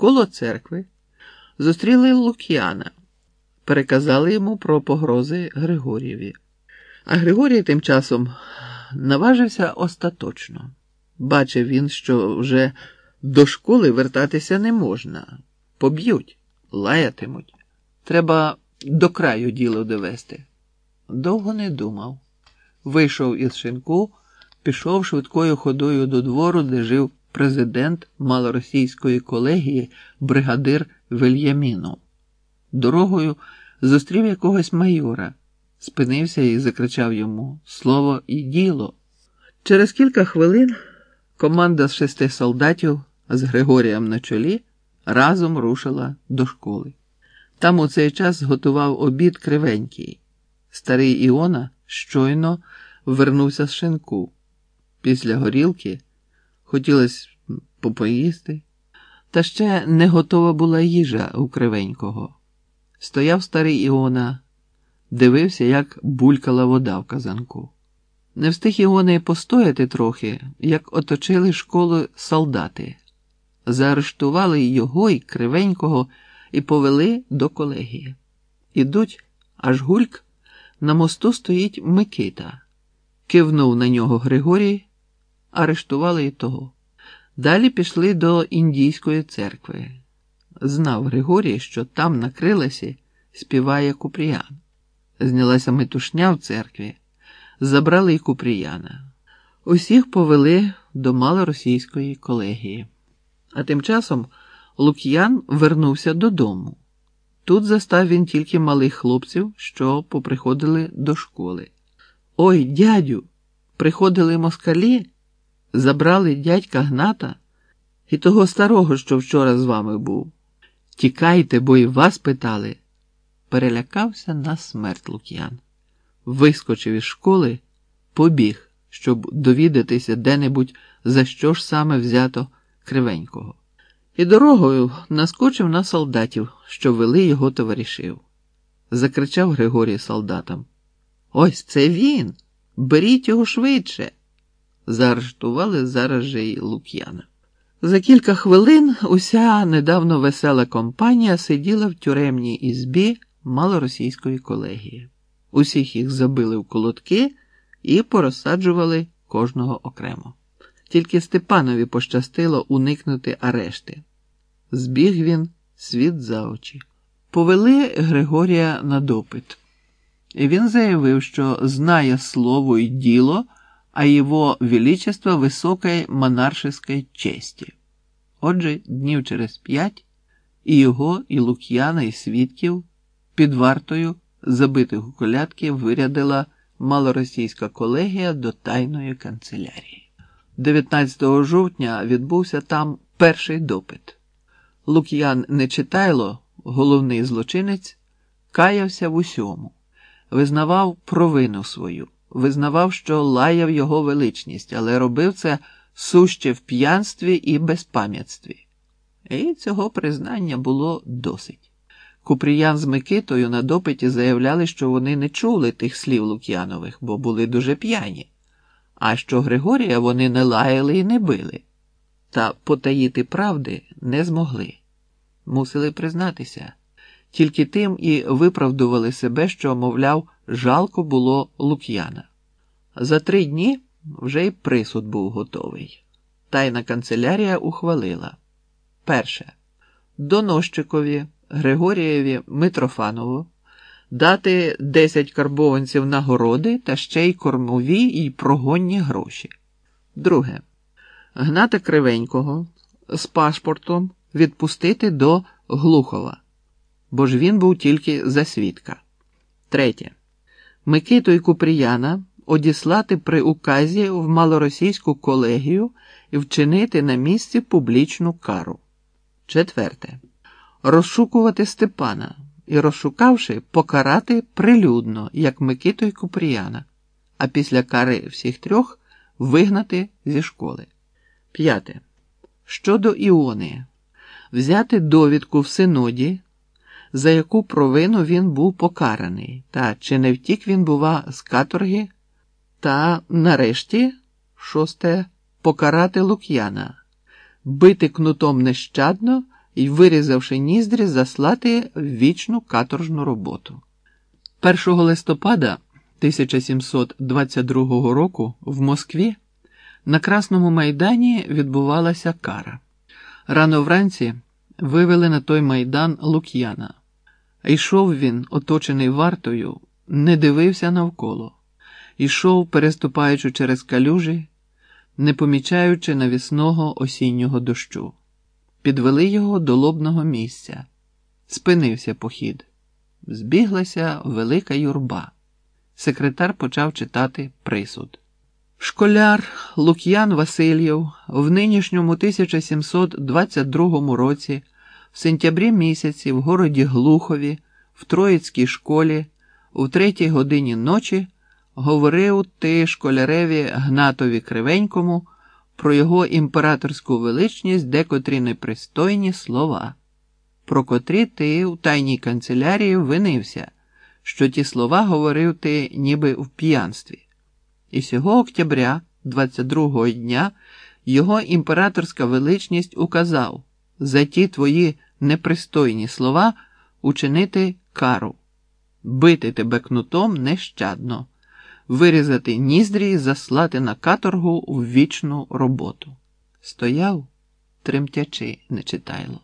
Коло церкви зустріли Лук'яна, переказали йому про погрози Григорієві. А Григорій тим часом наважився остаточно. Бачив він, що вже до школи вертатися не можна. Поб'ють, лаятимуть. Треба до краю діло довести. Довго не думав. Вийшов із шинку, пішов швидкою ходою до двору, де жив президент малоросійської колегії, бригадир Вельямінов. Дорогою зустрів якогось майора, спинився і закричав йому Слово і діло. Через кілька хвилин команда з шести солдатів з Григорієм на чолі разом рушила до школи. Там у цей час готував обід кривенький. Старий Іона щойно вернувся з шинку. Після горілки хотілося попоїсти, та ще не готова була їжа у кривенького. Стояв старий Іона, дивився, як булькала вода в казанку. Не встиг Іони постояти трохи, як оточили школу солдати, заарештували його і кривенького і повели до колегії. Ідуть, аж гульк, на мосту стоїть Микита. Кивнув на нього Григорій, арештували і того. Далі пішли до індійської церкви. Знав Григорій, що там на крилесі співає Купріян. Знялася метушня в церкві, забрали й Купріяна. Усіх повели до малоросійської колегії. А тим часом Лук'ян вернувся додому. Тут застав він тільки малих хлопців, що поприходили до школи. Ой, дядю, приходили москалі, забрали дядька Гната і того старого, що вчора з вами був. Тікайте, бо і вас питали. Перелякався на смерть Лук'ян. Вискочив із школи, побіг, щоб довідатися де-небудь, за що ж саме взято кривенького. І дорогою наскочив на солдатів, що вели його товаришів. Закричав Григорій солдатам. Ось це він! Беріть його швидше. Заарештували зараз же й Лук'яна. За кілька хвилин уся недавно весела компанія сиділа в тюремній ізбі малоросійської колегії. Усіх їх забили в колодки і порозсаджували кожного окремо. Тільки Степанові пощастило уникнути арешти. Збіг він світ за очі. Повели Григорія на допит. І він заявив, що знає слово і діло, а його величество високої монаршеской честі. Отже, днів через п'ять і його, і Лук'яна, і свідків під вартою забитих у колядки вирядила малоросійська колегія до тайної канцелярії. 19 жовтня відбувся там перший допит. Лук'ян Нечитайло, головний злочинець, каявся в усьому, визнавав провину свою, визнавав, що лаяв його величність, але робив це суще в п'янстві і безпам'ятстві. І цього признання було досить. Купріян з Микитою на допиті заявляли, що вони не чули тих слів Лук'янових, бо були дуже п'яні, а що Григорія вони не лаяли і не били, та потаїти правди не змогли. Мусили признатися, тільки тим і виправдували себе, що, мовляв, жалко було Лук'яна. За три дні вже й присуд був готовий. Тайна канцелярія ухвалила. Перше. Донощикові Григорієві Митрофанову дати 10 карбованців нагороди та ще й кормові і прогонні гроші. Друге. Гнати кривенького з пашпортом відпустити до Глухова, бо ж він був тільки за свідка. Третє. Микиту і Купріяна одіслати при указі в малоросійську колегію і вчинити на місці публічну кару. Четверте. Розшукувати Степана і, розшукавши, покарати прилюдно, як Микиту і Купріяна, а після кари всіх трьох вигнати зі школи. П'яте. Щодо Іони, взяти довідку в синоді, за яку провину він був покараний, та чи не втік він, бува, з каторги, та нарешті, шосте, покарати Лук'яна, бити кнутом нещадно і, вирізавши ніздрі, заслати вічну каторжну роботу. 1 листопада 1722 року в Москві на Красному майдані відбувалася кара. Рано вранці вивели на той майдан Лук'яна. Йшов він, оточений вартою, не дивився навколо, йшов, переступаючи через калюжі, не помічаючи навісного осіннього дощу. Підвели його до лобного місця. Спинився похід. Збіглася велика юрба. Секретар почав читати присуд. Школяр Лук'ян Васильєв в нинішньому 1722 році, в сентябрі місяці, в городі Глухові, в Троїцькій школі, у третій годині ночі говорив ти школяреві Гнатові Кривенькому про його імператорську величність декотрі непристойні слова, про котрі ти у тайній канцелярії винився, що ті слова говорив ти ніби в п'янстві. І сього октября, 22-го дня, його імператорська величність указав за ті твої непристойні слова учинити кару, бити тебе кнутом нещадно, вирізати ніздрі і заслати на каторгу в вічну роботу. Стояв, тремтячи, нечитайло.